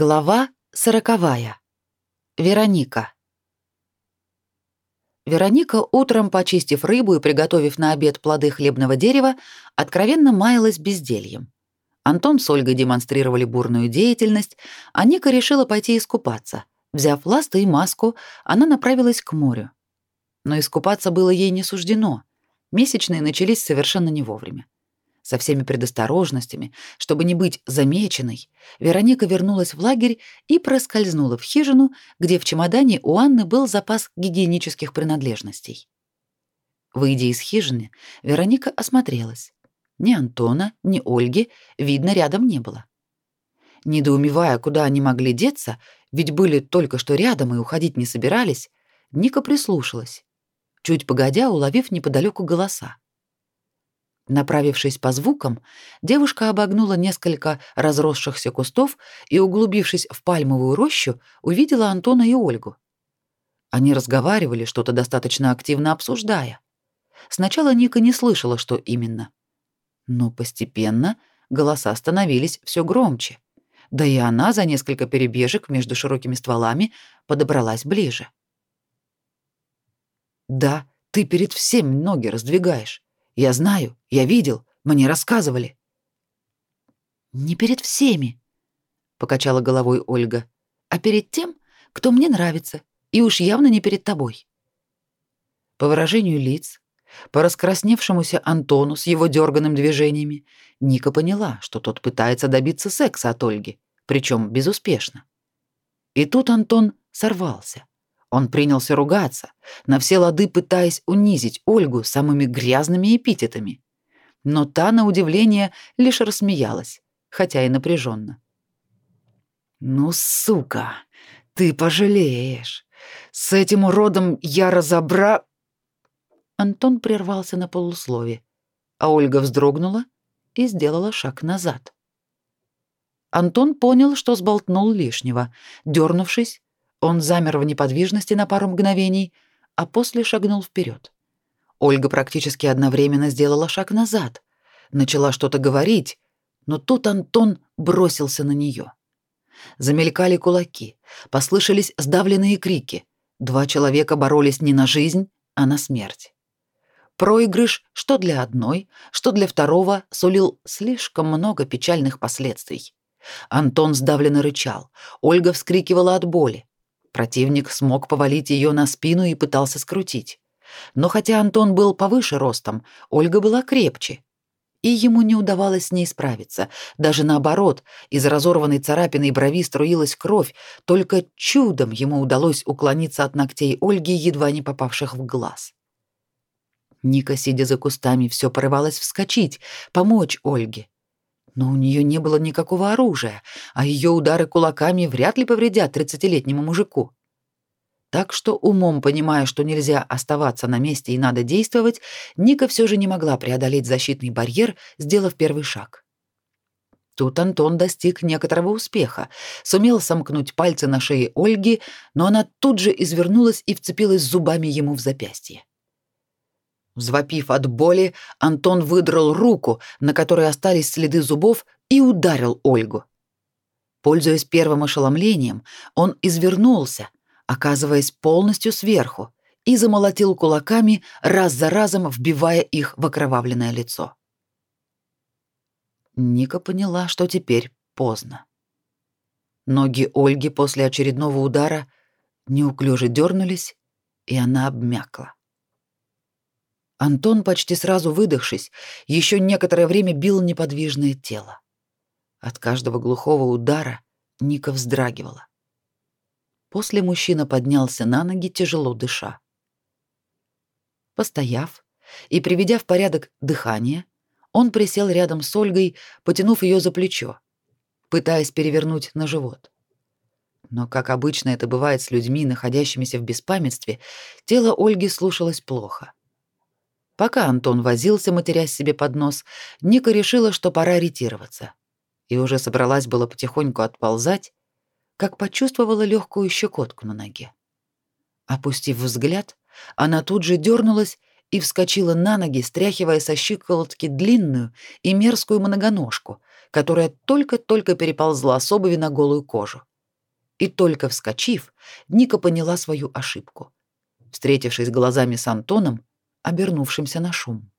Глава сороковая. Вероника. Вероника, утром почистив рыбу и приготовив на обед плоды хлебного дерева, откровенно маялась бездельем. Антон с Ольгой демонстрировали бурную деятельность, а Ника решила пойти искупаться. Взяв ласты и маску, она направилась к морю. Но искупаться было ей не суждено. Месячные начались совершенно не вовремя. Со всеми предосторожностями, чтобы не быть замеченной, Вероника вернулась в лагерь и проскользнула в хижину, где в чемодане у Анны был запас гигиенических принадлежностей. Выйдя из хижины, Вероника осмотрелась. Ни Антона, ни Ольги видно рядом не было. Недоумевая, куда они могли деться, ведь были только что рядом и уходить не собирались, Ника прислушалась, чуть погодя уловив неподалеку голоса. Направившись по звукам, девушка обогнула несколько разросшихся кустов и, углубившись в пальмовую рощу, увидела Антона и Ольгу. Они разговаривали, что-то достаточно активно обсуждая. Сначала Ника не слышала, что именно. Но постепенно голоса становились все громче. Да и она за несколько перебежек между широкими стволами подобралась ближе. «Да, ты перед всеми ноги раздвигаешь. Я знаю, я видел, мне рассказывали. Не перед всеми, покачала головой Ольга, а перед тем, кто мне нравится, и уж явно не перед тобой. По выражению лиц, по раскрасневшемуся Антону с его дерганым движениями, Ника поняла, что тот пытается добиться секса от Ольги, причем безуспешно. И тут Антон сорвался. Он принялся ругаться, на все лады пытаясь унизить Ольгу самыми грязными эпитетами. Но та, на удивление, лишь рассмеялась, хотя и напряженно. «Ну, сука, ты пожалеешь. С этим уродом я разобра...» Антон прервался на полуслове, а Ольга вздрогнула и сделала шаг назад. Антон понял, что сболтнул лишнего. Дернувшись, он замер в неподвижности на пару мгновений, а после шагнул вперед. Ольга практически одновременно сделала шаг назад, начала что-то говорить, но тут Антон бросился на нее. Замелькали кулаки, послышались сдавленные крики. Два человека боролись не на жизнь, а на смерть. Проигрыш, что для одной, что для второго, сулил слишком много печальных последствий. Антон сдавленно рычал, Ольга вскрикивала от боли. Противник смог повалить ее на спину и пытался скрутить. Но хотя Антон был повыше ростом, Ольга была крепче. И ему не удавалось с ней справиться. Даже наоборот, из разорванной царапины брови струилась кровь, только чудом ему удалось уклониться от ногтей Ольги, едва не попавших в глаз. Ника, сидя за кустами, все порывалась вскочить, помочь Ольге. Но у нее не было никакого оружия, а ее удары кулаками вряд ли повредят тридцатилетнему мужику. Так что, умом понимая, что нельзя оставаться на месте и надо действовать, Ника все же не могла преодолеть защитный барьер, сделав первый шаг. Тут Антон достиг некоторого успеха, сумел сомкнуть пальцы на шее Ольги, но она тут же извернулась и вцепилась зубами ему в запястье. Взвопив от боли, Антон выдрал руку, на которой остались следы зубов, и ударил Ольгу. Пользуясь первым ошеломлением, он извернулся, оказываясь полностью сверху, и замолотил кулаками, раз за разом вбивая их в окровавленное лицо. Ника поняла, что теперь поздно. Ноги Ольги после очередного удара неуклюже дернулись, и она обмякла. Антон, почти сразу выдохшись, еще некоторое время бил неподвижное тело. От каждого глухого удара Ника вздрагивала. После мужчина поднялся на ноги, тяжело дыша. Постояв и приведя в порядок дыхание, он присел рядом с Ольгой, потянув ее за плечо, пытаясь перевернуть на живот. Но, как обычно это бывает с людьми, находящимися в беспамятстве, тело Ольги слушалось плохо. Пока Антон возился, матерясь себе под нос, Ника решила, что пора ретироваться. И уже собралась было потихоньку отползать, как почувствовала легкую щекотку на ноге. Опустив взгляд, она тут же дернулась и вскочила на ноги, стряхивая со щиколотки длинную и мерзкую многоножку, которая только-только переползла с обуви на голую кожу. И только вскочив, Ника поняла свою ошибку. Встретившись глазами с Антоном, обернувшимся на шум.